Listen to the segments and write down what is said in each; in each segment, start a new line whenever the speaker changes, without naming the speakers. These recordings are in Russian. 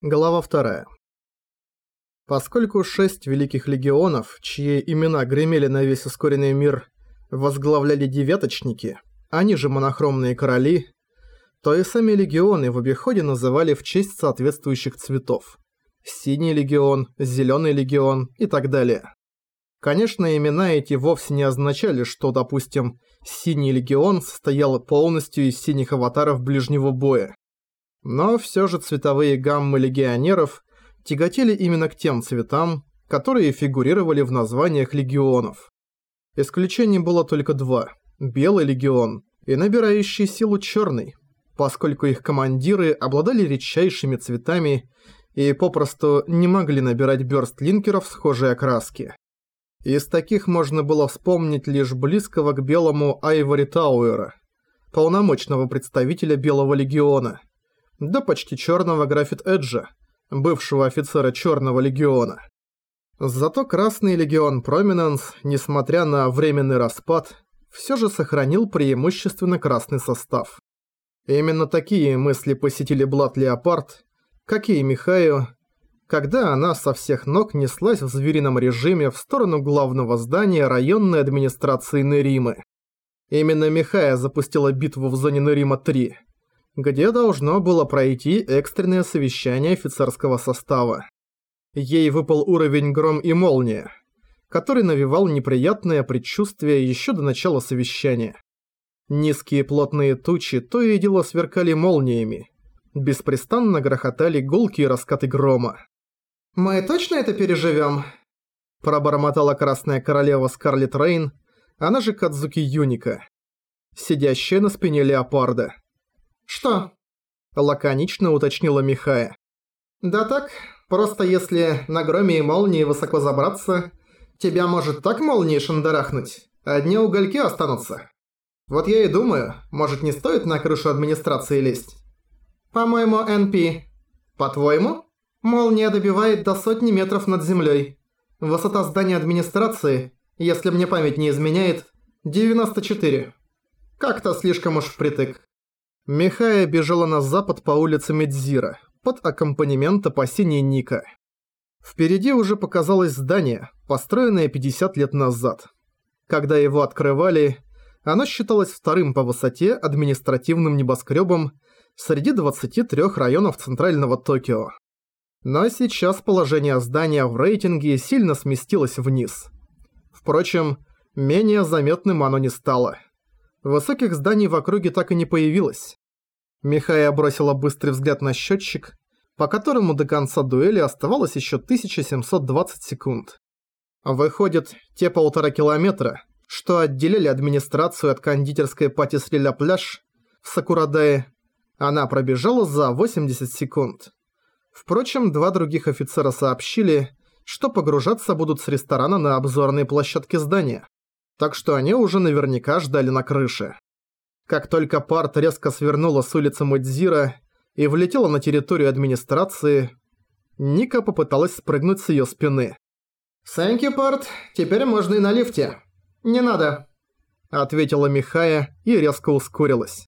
Глава 2. Поскольку шесть великих легионов, чьи имена гремели на весь ускоренный мир, возглавляли девяточники, они же монохромные короли, то и сами легионы в обиходе называли в честь соответствующих цветов. Синий легион, зеленый легион и так далее. Конечно, имена эти вовсе не означали, что, допустим, синий легион состоял полностью из синих аватаров ближнего боя. Но все же цветовые гаммы легионеров тяготели именно к тем цветам, которые фигурировали в названиях легионов. Исключений было только два – Белый легион и набирающий силу Черный, поскольку их командиры обладали редчайшими цветами и попросту не могли набирать бёрстлинкеров схожей окраски. Из таких можно было вспомнить лишь близкого к белому Айвори Тауэра, полномочного представителя Белого легиона – до почти черного графит Эджа, бывшего офицера Черного легиона. Зато Красный легион Проминенс, несмотря на временный распад, все же сохранил преимущественно красный состав. Именно такие мысли посетили Блад Леопард, как и Михаю, когда она со всех ног неслась в зверином режиме в сторону главного здания районной администрации Неримы. Именно Михая запустила битву в зоне Нерима-3, где должно было пройти экстренное совещание офицерского состава. Ей выпал уровень «Гром и молния», который навевал неприятное предчувствие еще до начала совещания. Низкие плотные тучи то и дело сверкали молниями. Беспрестанно грохотали гулкие раскаты грома.
«Мы точно это переживем?
Пробормотала Красная Королева Скарлетт Рейн, она же Кадзуки Юника, сидящая на спине леопарда.
«Что?»
– лаконично уточнила Михая.
«Да так, просто если на громе и молнии высоко забраться, тебя может так молнией шандарахнуть, одни угольки останутся. Вот я и думаю, может не стоит на крышу администрации лезть?» «По-моему, НП. По-твоему?» «Молния добивает до сотни метров над землей. Высота здания администрации, если мне память не изменяет, 94. Как-то слишком уж впритык.
Михая бежала на запад по улице Медзира, под аккомпанемент опасений Ника. Впереди уже показалось здание, построенное 50 лет назад. Когда его открывали, оно считалось вторым по высоте административным небоскребом среди 23 районов центрального Токио. Но сейчас положение здания в рейтинге сильно сместилось вниз. Впрочем, менее заметным оно не стало. Высоких зданий в округе так и не появилось. Михая бросила быстрый взгляд на счетчик, по которому до конца дуэли оставалось еще 1720 секунд. Выходит, те полтора километра, что отделяли администрацию от кондитерской патисри «Ля Пляж» в Сакурадае, она пробежала за 80 секунд. Впрочем, два других офицера сообщили, что погружаться будут с ресторана на обзорные площадки здания, так что они уже наверняка ждали на крыше. Как только парт резко свернула с улицы Мудзира и влетела на территорию администрации, Ника попыталась спрыгнуть с её спины.
«Сэнки, парт, теперь можно и на лифте. Не надо», —
ответила Михая и резко ускорилась.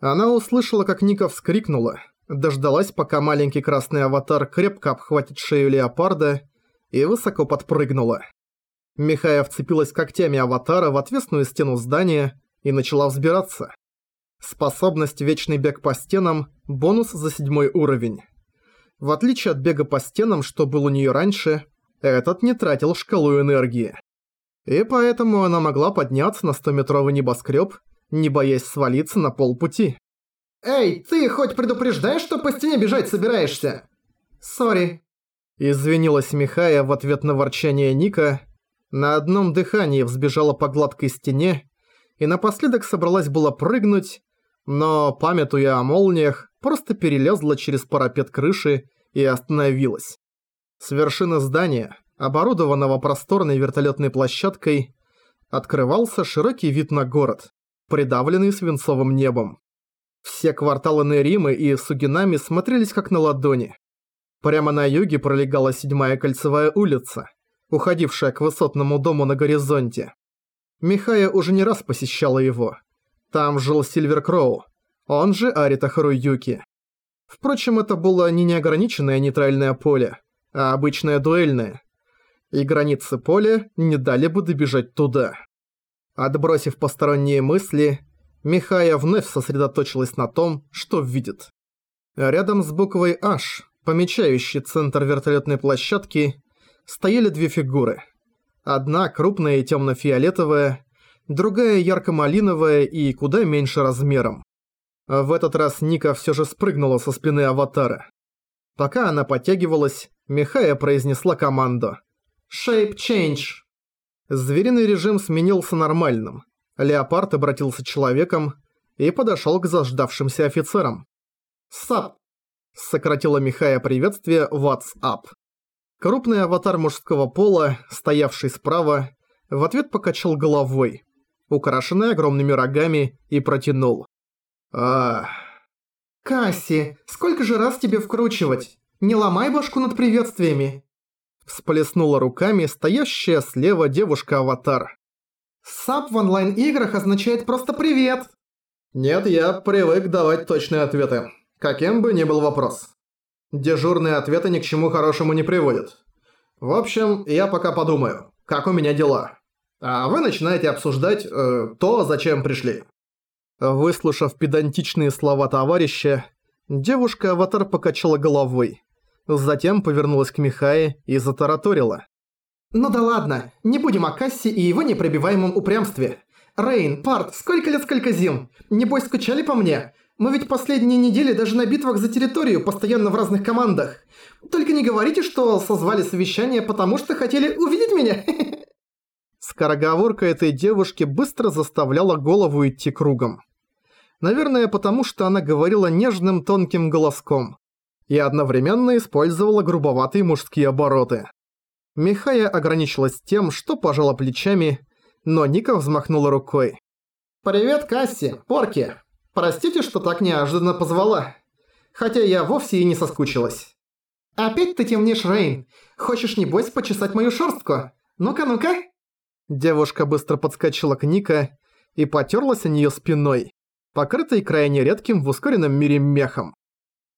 Она услышала, как Ника вскрикнула, дождалась, пока маленький красный аватар крепко обхватит шею леопарда и высоко подпрыгнула. Михая вцепилась когтями аватара в отвесную стену здания и начала взбираться. Способность «Вечный бег по стенам» – бонус за седьмой уровень. В отличие от бега по стенам, что был у нее раньше, этот не тратил шкалу энергии. И поэтому она могла подняться на 100-метровый небоскреб, не боясь свалиться на полпути.
«Эй, ты хоть предупреждаешь, что по стене бежать собираешься?» «Сори».
Извинилась Михая в ответ на ворчание Ника. На одном дыхании взбежала по гладкой стене и напоследок собралась было прыгнуть, но, памятуя о молниях, просто перелезла через парапет крыши и остановилась. С вершины здания, оборудованного просторной вертолетной площадкой, открывался широкий вид на город, придавленный свинцовым небом. Все кварталы Неримы и Сугинами смотрелись как на ладони. Прямо на юге пролегала седьмая кольцевая улица, уходившая к высотному дому на горизонте. Михая уже не раз посещала его. Там жил Сильвер Кроу, он же Арита Харуюки. Впрочем, это было не неограниченное нейтральное поле, а обычное дуэльное. И границы поля не дали бы добежать туда. Отбросив посторонние мысли, Михая вновь сосредоточилась на том, что видит. Рядом с буквой H, помечающей центр вертолетной площадки, стояли две фигуры. Одна крупная и темно-фиолетовая, другая ярко-малиновая и куда меньше размером. В этот раз Ника все же спрыгнула со спины аватара. Пока она подтягивалась, Михая произнесла команду «Shape Change». Звериный режим сменился нормальным. Леопард обратился человеком и подошел к заждавшимся офицерам. «Сап!» – сократила Михая приветствие «What's up?». Крупный аватар мужского пола, стоявший справа, в ответ покачал головой, украшенный огромными рогами, и протянул.
«Ах...» «Касси, сколько же раз тебе вкручивать? Не ломай башку над приветствиями!»
Всплеснула руками стоящая слева девушка-аватар.
«Сап в онлайн-играх означает просто «привет».
Нет, я привык давать точные ответы, каким бы ни был вопрос. Дежурные ответы ни к чему хорошему не приводят. В общем, я пока подумаю, как у меня дела. А вы начинаете обсуждать э, то, зачем пришли. Выслушав педантичные слова товарища, девушка-аватар покачала головой. Затем повернулась к Михае и затараторила.
«Ну да ладно, не будем о Кассе и его непробиваемом упрямстве. Рейн, Парт, сколько лет, сколько зим? Небось скучали по мне? Мы ведь последние недели даже на битвах за территорию постоянно в разных командах. Только не говорите, что созвали совещание, потому что хотели увидеть меня.
Скороговорка этой девушки быстро заставляла голову идти кругом. Наверное, потому что она говорила нежным тонким голоском и одновременно использовала грубоватые мужские обороты. Михая ограничилась тем, что пожала плечами, но Ника взмахнула рукой.
«Привет, Касси, Порки. Простите, что так неожиданно позвала. Хотя я вовсе и не соскучилась. Опять ты темнишь, Рейн. Хочешь, небось, почесать мою шерстку? Ну-ка, ну-ка».
Девушка быстро подскочила к Ника и потерлась о неё спиной покрытый крайне редким в ускоренном мире мехом.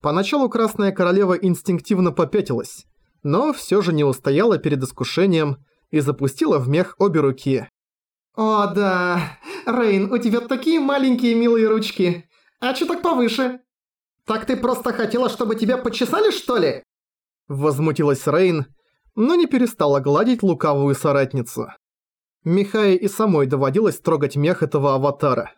Поначалу Красная Королева инстинктивно попятилась, но всё же не устояла перед искушением и запустила в мех обе руки.
«О да, Рейн, у тебя такие маленькие милые ручки. А чё так повыше? Так ты просто хотела, чтобы тебя почесали, что ли?»
Возмутилась Рейн, но не перестала гладить лукавую соратницу. Михае и самой доводилось трогать мех этого аватара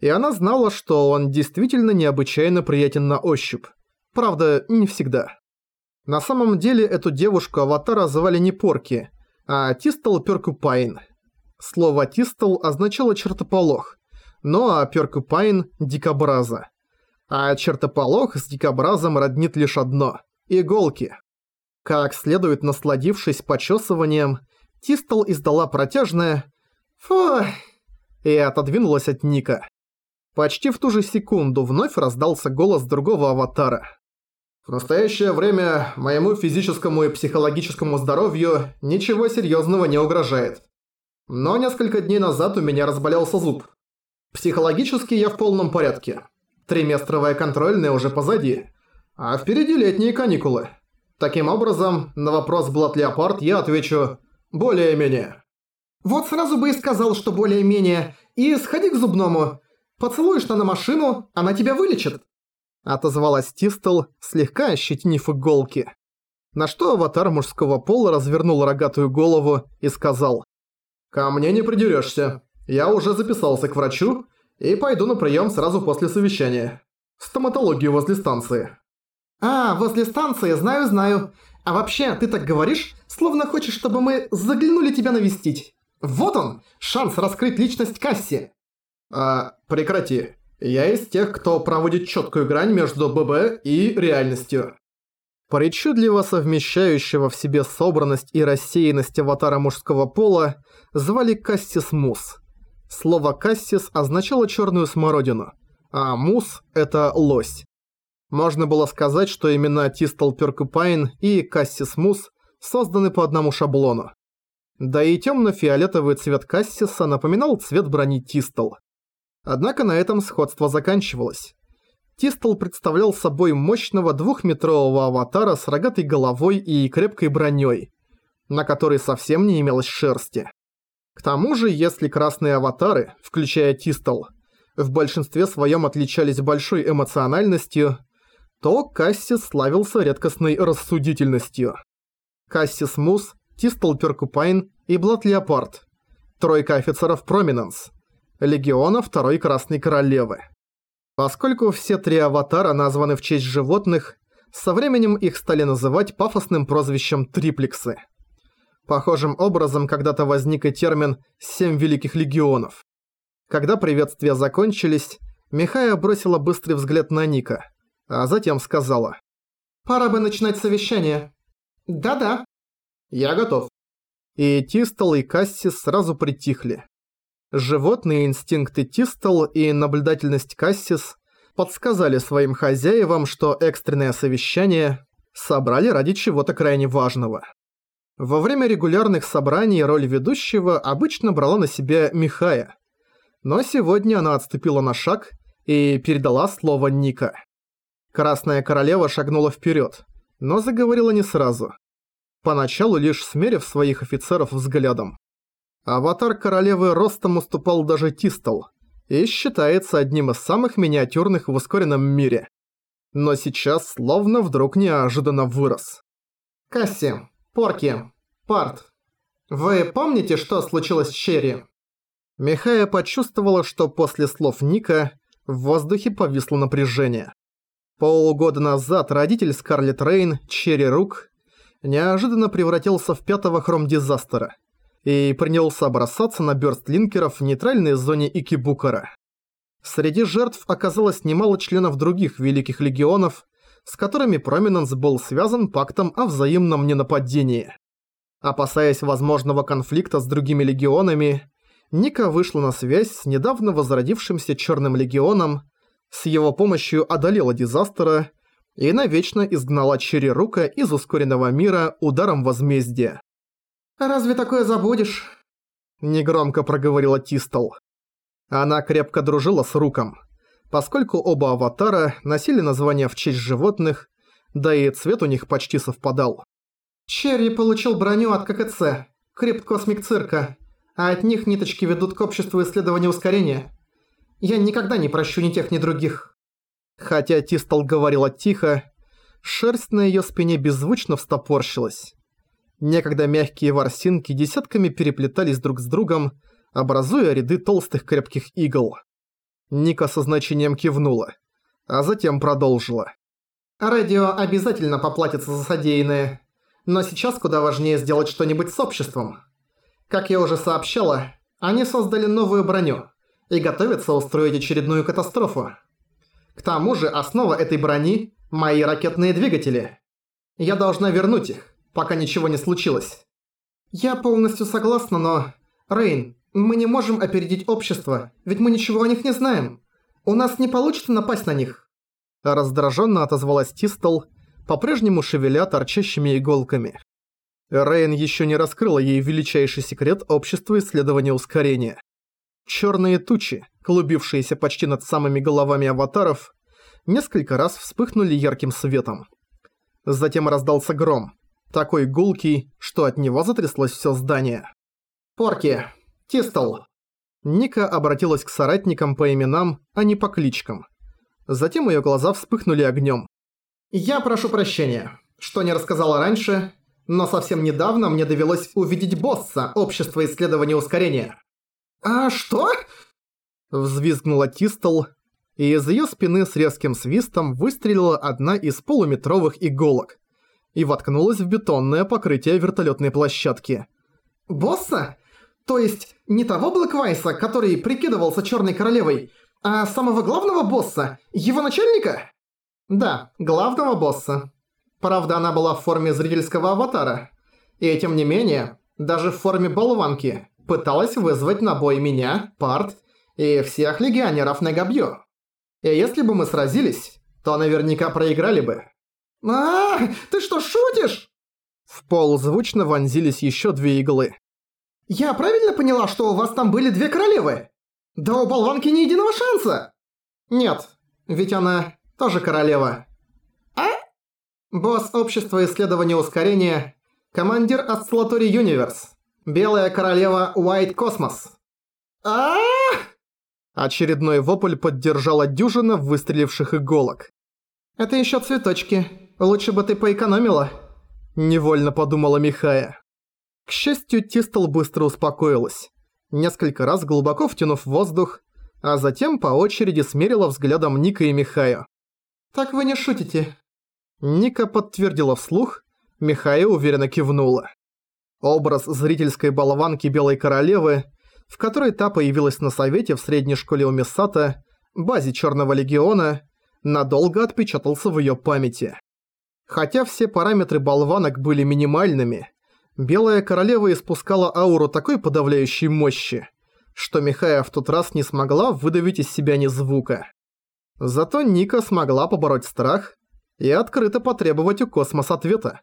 и она знала, что он действительно необычайно приятен на ощупь. Правда, не всегда. На самом деле эту девушку-аватара звали не Порки, а Тистл Перкупайн. Слово «тистл» означало «чертополох», ну а Перкупайн – «дикобраза». А чертополох с дикобразом роднит лишь одно – иголки. Как следует насладившись почесыванием, Тистл издала протяжное «Фу!» и отодвинулась от Ника. Почти в ту же секунду вновь раздался голос другого аватара. В настоящее время моему физическому и психологическому здоровью ничего серьезного не угрожает. Но несколько дней назад у меня разболелся зуб. Психологически я в полном порядке. Триместровая контрольная уже позади. А впереди летние каникулы. Таким образом, на вопрос Блат Леопард я отвечу «более-менее».
Вот сразу бы и сказал, что более-менее. И сходи к зубному. Поцелуешь на машину, она тебя вылечит!»
Отозвалась Тистл, слегка ощетинив иголки. На что аватар мужского пола развернул рогатую голову и сказал «Ко мне не придерешься. Я уже записался к врачу и пойду на прием сразу после совещания. Стоматологию возле станции».
«А, возле станции, знаю-знаю. А вообще, ты так говоришь, словно хочешь, чтобы мы заглянули тебя навестить. Вот он, шанс раскрыть личность Касси.
А, прекрати. Я из тех, кто проводит четкую грань между ББ и реальностью. Причудливо совмещающего в себе собранность и рассеянность аватара мужского пола звали Кассис Мус. Слово «кассис» означало черную смородину, а «мус» — это «лось». Можно было сказать, что имена Тистл Перкупайн и Кассис Мус созданы по одному шаблону. Да и темно-фиолетовый цвет Кассиса напоминал цвет брони Тистл. Однако на этом сходство заканчивалось. Тистл представлял собой мощного двухметрового аватара с рогатой головой и крепкой броней, на которой совсем не имелось шерсти. К тому же, если красные аватары, включая Тистл, в большинстве своем отличались большой эмоциональностью, то Кассис славился редкостной рассудительностью. Кассис Мус, Тистл Перкупайн и Блад Леопард. Тройка офицеров Проминенс. Легиона Второй Красной Королевы. Поскольку все три аватара названы в честь животных, со временем их стали называть пафосным прозвищем «триплексы». Похожим образом когда-то возник и термин «семь великих легионов». Когда приветствия закончились, Михая бросила быстрый взгляд на Ника, а затем сказала
«Пора бы начинать совещание». «Да-да». «Я готов».
И Тистол и Кассис сразу притихли. Животные инстинкты Тистол и наблюдательность Кассис подсказали своим хозяевам, что экстренное совещание собрали ради чего-то крайне важного. Во время регулярных собраний роль ведущего обычно брала на себя Михая, но сегодня она отступила на шаг и передала слово Ника. Красная королева шагнула вперед, но заговорила не сразу. Поначалу лишь смерив своих офицеров взглядом. Аватар королевы ростом уступал даже Тистол и считается одним из самых миниатюрных в ускоренном мире. Но сейчас словно вдруг неожиданно вырос.
«Касси, Порки, Парт, вы помните, что случилось с Черри?»
Михая почувствовала, что после слов Ника в воздухе повисло напряжение. Полгода назад родитель Скарлетт Рейн, Черри Рук, неожиданно превратился в пятого хром-дизастера – и принялся бросаться на бёрстлинкеров в нейтральной зоне Икибукара. Среди жертв оказалось немало членов других Великих Легионов, с которыми Проминенс был связан пактом о взаимном ненападении. Опасаясь возможного конфликта с другими легионами, Ника вышла на связь с недавно возродившимся Черным Легионом, с его помощью одолела Дизастера и навечно изгнала Черри-Рука из ускоренного мира ударом возмездия.
«Разве такое забудешь?»
Негромко проговорила Тистол. Она крепко дружила с Руком. Поскольку оба аватара носили названия в честь животных, да и цвет у них почти совпадал.
Черри получил броню от ККЦ, Крипт Космик Цирка, а от них ниточки ведут к обществу исследования ускорения. Я никогда не прощу ни тех, ни других.
Хотя Тистол говорила тихо, шерсть на её спине беззвучно встопорщилась. Некогда мягкие ворсинки десятками переплетались друг с другом, образуя ряды толстых крепких игл. Ника со значением кивнула, а затем продолжила.
«Радио обязательно поплатится за содеянное, но сейчас куда важнее сделать что-нибудь с обществом. Как я уже сообщала, они создали новую броню и готовятся устроить очередную катастрофу. К тому же основа этой брони – мои ракетные двигатели. Я должна вернуть их, пока ничего не случилось. Я полностью согласна, но... Рейн, мы не можем опередить общество, ведь мы ничего о них не знаем. У нас не получится напасть на них.
Раздраженно отозвалась Тистол, по-прежнему шевеля торчащими иголками. Рейн еще не раскрыла ей величайший секрет общества исследования ускорения. Черные тучи, клубившиеся почти над самыми головами аватаров, несколько раз вспыхнули ярким светом. Затем раздался гром, такой гулкий, что от него затряслось все здание.
«Порки! Тистл!»
Ника обратилась к соратникам по именам, а не по кличкам. Затем ее глаза вспыхнули огнем.
«Я прошу прощения, что не рассказала раньше, но совсем недавно мне довелось увидеть босса Общества исследования ускорения». «А что?»
Взвизгнула Тистл, и из ее спины с резким свистом выстрелила одна из полуметровых иголок, и воткнулась в бетонное покрытие вертолетной площадки.
«Босса? То есть не того Блэквайса, который прикидывался Черной Королевой, а самого главного босса, его начальника?» «Да, главного босса. Правда, она была в форме зрительского аватара. И тем не менее, даже в форме болванки, пыталась вызвать на бой меня, Парт и всех легионеров Негабью. И если бы мы сразились, то наверняка проиграли бы. А, ты что, шутишь?»
В пол звучно вонзились еще две иглы.
«Я правильно поняла, что у вас там были две королевы? Да у болванки ни единого шанса!» «Нет, ведь она тоже королева. А? Босс Общества исследования ускорения, командир Осциллаторий Юниверс, Белая королева Уайт Космос. а
Очередной вопль поддержала дюжина выстреливших иголок.
«Это ещё цветочки. Лучше бы ты поэкономила», –
невольно подумала Михая. К счастью, Тистл быстро успокоилась, несколько раз глубоко втянув воздух, а затем по очереди смерила взглядом Ника и Михаю.
«Так вы не шутите?»
Ника подтвердила вслух, Михая уверенно кивнула. Образ зрительской болванки Белой Королевы, в которой та появилась на совете в средней школе у Миссата, базе Черного Легиона, надолго отпечатался в ее памяти. Хотя все параметры болванок были минимальными, Белая королева испускала ауру такой подавляющей мощи, что Михая в тот раз не смогла выдавить из себя ни звука. Зато Ника смогла побороть страх и открыто потребовать у космос ответа.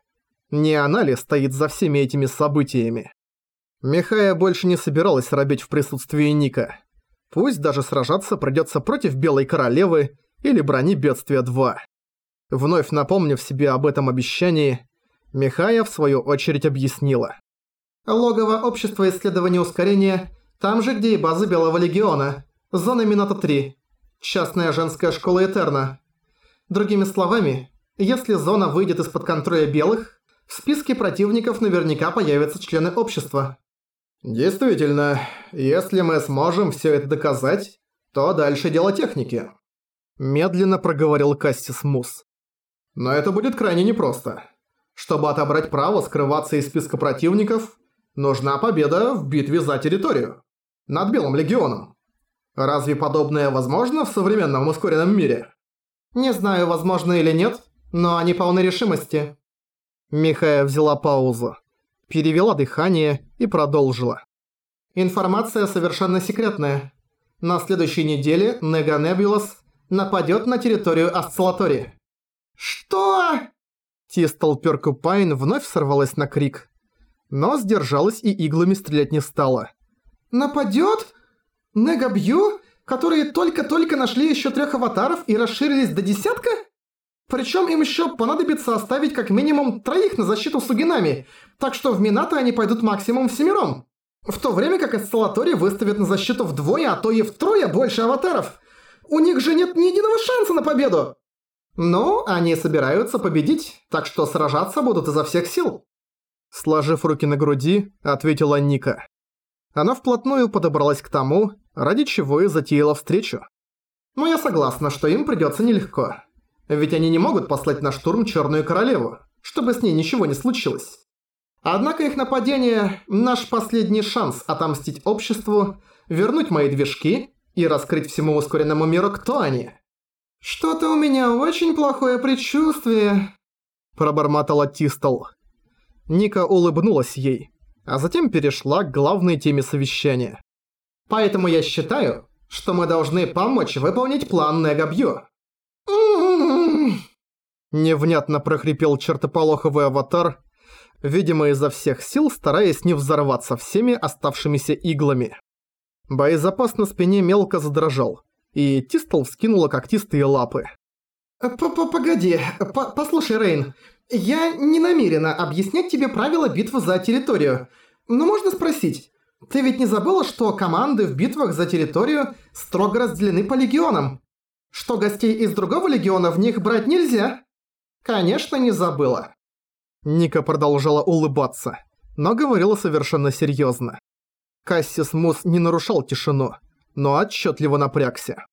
Не она ли стоит за всеми этими событиями? Михая больше не собиралась робить в присутствии Ника. Пусть даже сражаться придется против Белой Королевы или Брони Бедствия 2. Вновь напомнив себе об этом обещании, Михая в свою очередь объяснила.
«Логово Общества Исследования Ускорения, там же, где и база Белого Легиона, зона Минато-3, частная женская школа Этерна. Другими словами, если зона выйдет из-под контроля белых, в списке противников наверняка появятся члены общества».
«Действительно, если мы сможем все это доказать, то дальше дело техники», – медленно проговорил Кассис Мус. «Но это будет крайне непросто». Чтобы отобрать право скрываться из списка противников, нужна победа в битве за территорию. Над Белым Легионом. Разве подобное возможно в современном ускоренном мире?
Не знаю, возможно или нет, но они полны решимости.
Михая взяла паузу, перевела дыхание и продолжила.
Информация совершенно секретная. На следующей неделе Нега Небулас нападет на территорию Осциллатори. Что?
Тистл Перкупайн вновь сорвалась на крик. Но сдержалась и иглами стрелять не стала.
«Нападёт? Негабью, которые только-только нашли ещё трёх аватаров и расширились до десятка? Причём им ещё понадобится оставить как минимум троих на защиту Сугинами, так что в Минато они пойдут максимум всемиром. В то время как Эсцелатори выставят на защиту вдвое, а то и втрое больше аватаров. У них же нет ни единого шанса на победу!» «Ну, они собираются победить, так что сражаться будут изо всех сил».
Сложив руки на груди, ответила Ника. Она вплотную подобралась к тому, ради чего и затеяла встречу.
«Но я согласна, что им придётся нелегко. Ведь они не могут послать на штурм Чёрную Королеву, чтобы с ней ничего не случилось. Однако их нападение – наш последний шанс отомстить обществу, вернуть мои движки и раскрыть всему ускоренному миру, кто они». «Что-то у меня очень плохое предчувствие», – пробормотала Тистол.
Ника улыбнулась ей, а затем перешла к главной теме совещания.
«Поэтому я считаю, что мы должны помочь выполнить план Негабью».
Невнятно прохрипел чертополоховый аватар, видимо изо всех сил стараясь не взорваться всеми оставшимися иглами. Боезапас на спине мелко задрожал, и Тистл вскинула когтистые лапы.
П -п «Погоди, П послушай, Рейн, я не намерена объяснять тебе правила битвы за территорию, но можно спросить, ты ведь не забыла, что команды в битвах за территорию строго разделены по легионам? Что гостей из другого легиона в них брать нельзя? Конечно, не забыла.
Ника продолжала улыбаться, но говорила совершенно серьезно. Кассис Мус не нарушал тишину, но отчетливо напрягся.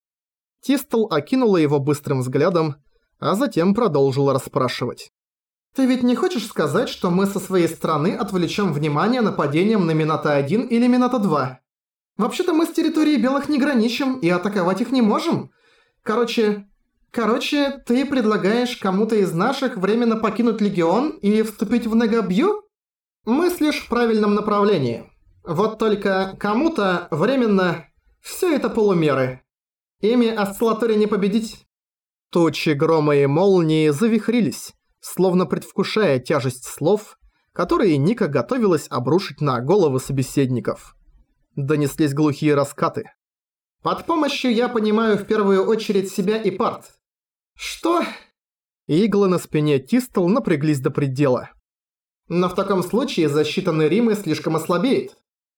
Тистл окинула его быстрым взглядом, а затем продолжила расспрашивать.
«Ты ведь не хочешь сказать, что мы со своей стороны отвлечем внимание нападением на Минато-1 или Минато-2? Вообще-то мы с территории белых не граничим и атаковать их не можем. Короче... Короче, ты предлагаешь кому-то из наших временно покинуть Легион и вступить в Негабью? Мыслишь в правильном направлении. Вот только кому-то временно все это полумеры. Ими осциллаторе не победить.
Тучи грома и молнии завихрились, словно предвкушая тяжесть слов, которые Ника готовилась обрушить на головы собеседников. Донеслись глухие раскаты.
«Под помощью я понимаю в первую очередь себя и парт. Что?
Иглы на спине Тистл напряглись до предела.
Но в таком случае защита Неримы слишком ослабеет.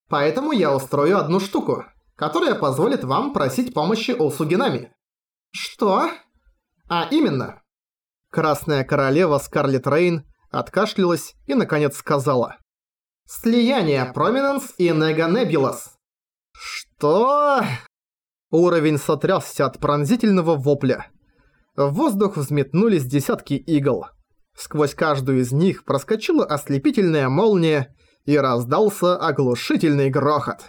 Поэтому я устрою одну штуку, которая позволит вам просить помощи у Сугинами. Что? А именно.
Красная королева Скарлетт Рейн откашлялась и наконец сказала.
Слияние Проминенс и Нега Небулас.
Что? Уровень сотрясся от пронзительного вопля. В воздух взметнулись десятки игл. Сквозь каждую из них проскочила ослепительная молния и раздался оглушительный грохот.